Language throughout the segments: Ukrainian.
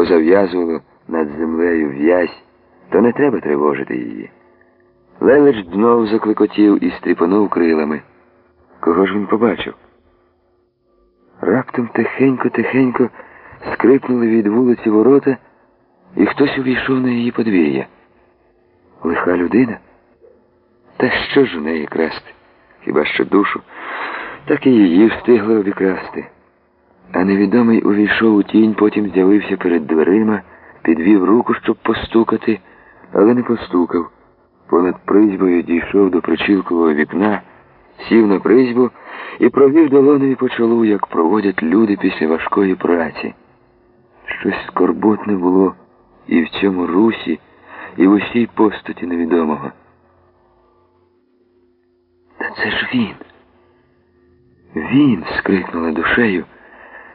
позав'язувало над землею в'язь, то не треба тривожити її. Лелеч знов закликотів і стріпонув крилами. Кого ж він побачив? Раптом тихенько-тихенько скрипнули від вулиці ворота, і хтось увійшов на її подвір'я. Лиха людина? Та що ж у неї красти? Хіба що душу, так і її встигли обікрасти. А невідомий увійшов у тінь, потім з'явився перед дверима, підвів руку, щоб постукати, але не постукав. Понад призьбою дійшов до причілкового вікна, сів на призьбу і провів долоною по чолу, як проводять люди після важкої праці. Щось скорботне було і в цьому русі, і в усій постаті невідомого. Та це ж він. Він, скрикнула душею,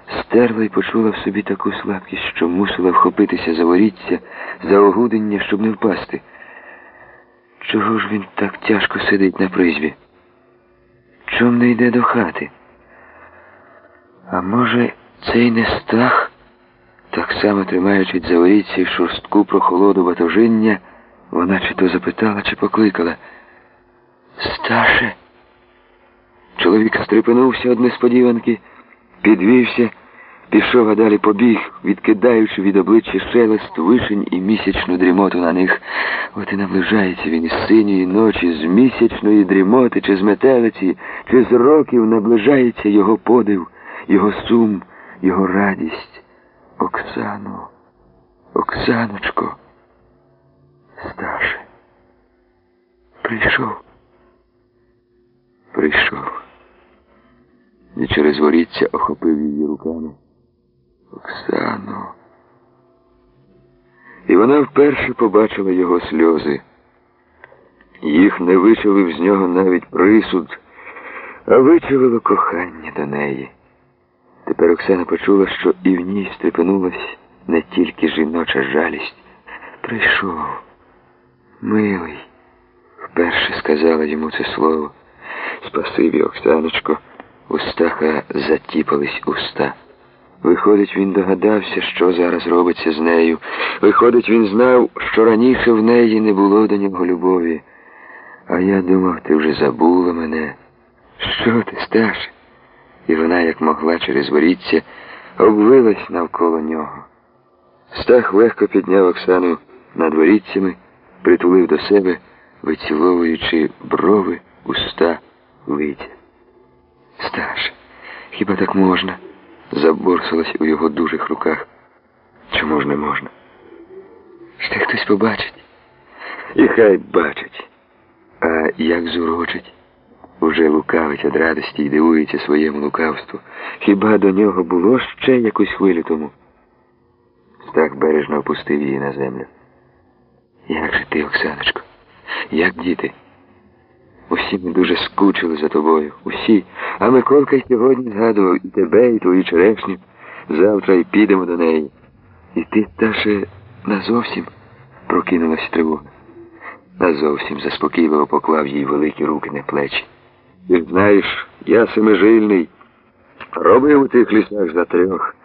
стерла і почула в собі таку слабкість, що мусила вхопитися за воріття, за огудення, щоб не впасти. Чого ж він так тяжко сидить на призбі? Чом не йде до хати? А може, цей не стах, так само тримаючи за воріться й шорстку прохолоду батожиння, вона чи то запитала, чи покликала. Сташе. Чоловік стрепенувся від несподіванки, підвівся, пішов, а далі побіг, відкидаючи від обличчя шелест, вишень і місячну дрімоту на них. От і наближається він із синьої ночі, з місячної дрімоти, чи з метелиці, чи з років наближається його подив, його сум, його радість. Оксано, Оксаночко, Сташе, прийшов. Прийшов. І через воріття охопив її руками. Оксано. І вона вперше побачила його сльози. Їх не вичавив з нього навіть присуд, а вичавило кохання до неї. Тепер Оксана почула, що і в ній стрепенулась не тільки жіноча жалість. Прийшов, милий, вперше сказала йому це слово. Спасибі, Оксаночко, у Стаха затіпались уста. Виходить, він догадався, що зараз робиться з нею. Виходить, він знав, що раніше в неї не було до нього любові. А я думав, ти вже забула мене. Що ти, Сташе? І вона, як могла через воріття, обвилась навколо нього. Стах легко підняв Оксану над воріттями, притулив до себе, виціловуючи брови, уста, лиця. Сташ, хіба так можна? Заборсилась у його дужих руках. Чому ж не можна? Ще хтось побачить. І хай бачить. А як зурочить? Уже лукавить від радості і дивується своєму лукавству. Хіба до нього було ще якусь хвилю тому? Стах бережно опустив її на землю. Як же ти, Оксаночко? Як діти? Усі ми дуже скучили за тобою. Усі. А Миколка й сьогодні згадував і тебе, і твою черешню. Завтра й підемо до неї. І ти, Таше, назовсім прокинулась тривога. Назовсім заспокійливо поклав їй великі руки на плечі. Ти знаєш, я семижильний. Робив у тих лісах за трьох.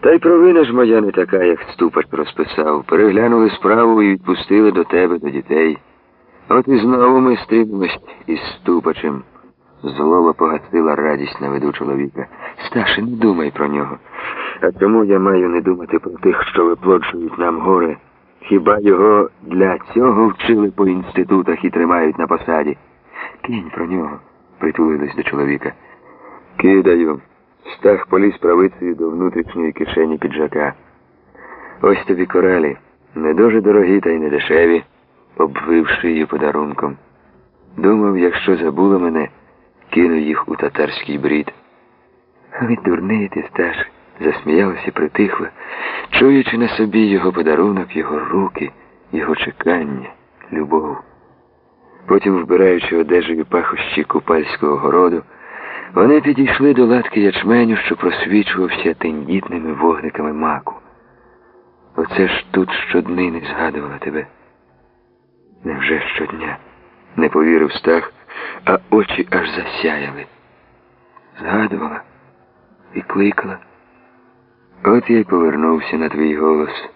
Та й провина ж моя не така, як ступач розписав. Переглянули справу і відпустили до тебе, до дітей. От і знову ми стрімимось із ступачем. Злоба погасила радість на виду чоловіка. Сташе, не думай про нього. А чому я маю не думати про тих, що виплоджують нам горе? Хіба його для цього вчили по інститутах і тримають на посаді? Кинь про нього, притулились до чоловіка. Кидаю. Стах поліз правицею до внутрішньої кишені піджака. Ось тобі коралі. Не дуже дорогі та й не дешеві, обвивши її подарунком. Думав, якщо забула мене, кину їх у татарський брід. Від дурний ти, Сташ, засміялася притихла, чуючи на собі його подарунок, його руки, його чекання, любов. Потім, вбираючи одежею пахощі купальського городу, вони підійшли до латки ячменю, що просвічувався тендітними вогниками маку. Оце ж тут щоднини згадувала тебе. Невже щодня? Не повірив стах, а очі аж засяяли. Згадувала і кликала. От я й повернувся на твій голос.